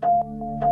come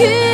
you.